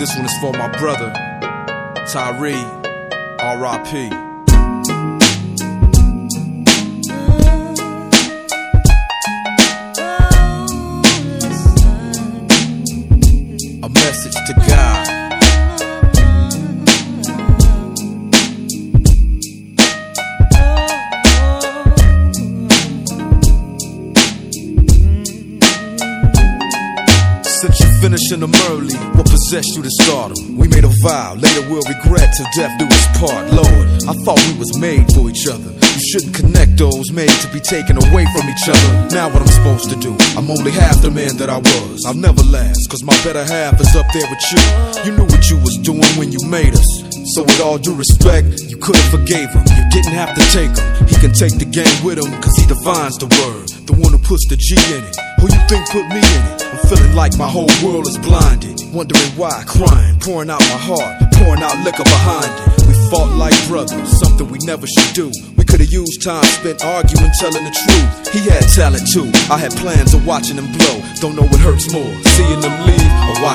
This one is for my brother, Tyree, R.I.P. finishing them early, what possessed you to start 'em? We made a vow, later we'll regret till death do us part. Lord, I thought we was made for each other. You shouldn't connect those made to be taken away from each other. Now what I'm supposed to do? I'm only half the man that I was. I'll never last, cause my better half is up there with you. You knew what you was doing when you made us. So with all due respect, you could've forgave him. You didn't have to take him. He can take the game with him, cause he defines the word. The one who puts the G in it. Who you think put me in it? I'm feeling like my whole world is blinded. Wondering why, crying, pouring out my heart, pouring out liquor behind it. We fought like brothers, something we never should do. We could've used time spent arguing, telling the truth. He had talent too. I had plans of watching him blow. Don't know what hurts more, seeing them leave or watching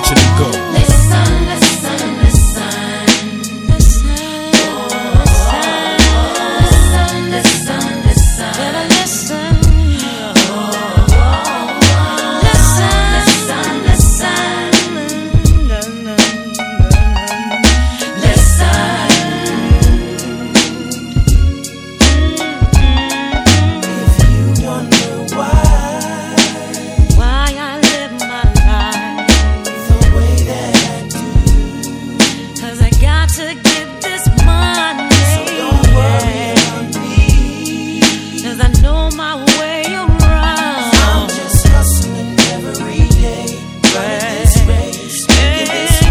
my way around. I'm just hustling every day. This race, this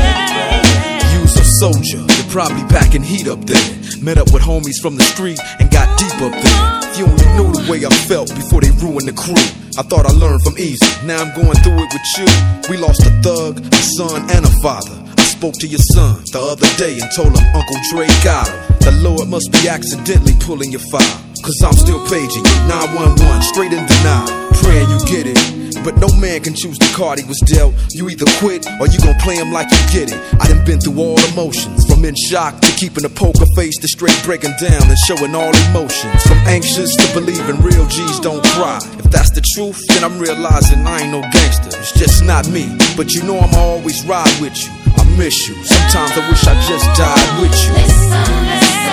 You's a soldier, you're probably packing heat up there. Met up with homies from the street and got deep up there. If you only knew the way I felt before they ruined the crew. I thought I learned from Eazy, now I'm going through it with you. We lost a thug, a son, and a father. I spoke to your son the other day and told him Uncle Dre got him. The Lord must be accidentally pulling your file. Cause I'm still paging you, 911, straight in denial. Praying you get it. But no man can choose the card he was dealt. You either quit or you gon' play him like you get it. I done been through all emotions. From in shock to keeping a poker face to straight breaking down and showing all emotions. From anxious to believing real G's don't cry. If that's the truth, then I'm realizing I ain't no gangster. It's just not me. But you know I'ma always ride with you. I miss you. Sometimes I wish I just died with you.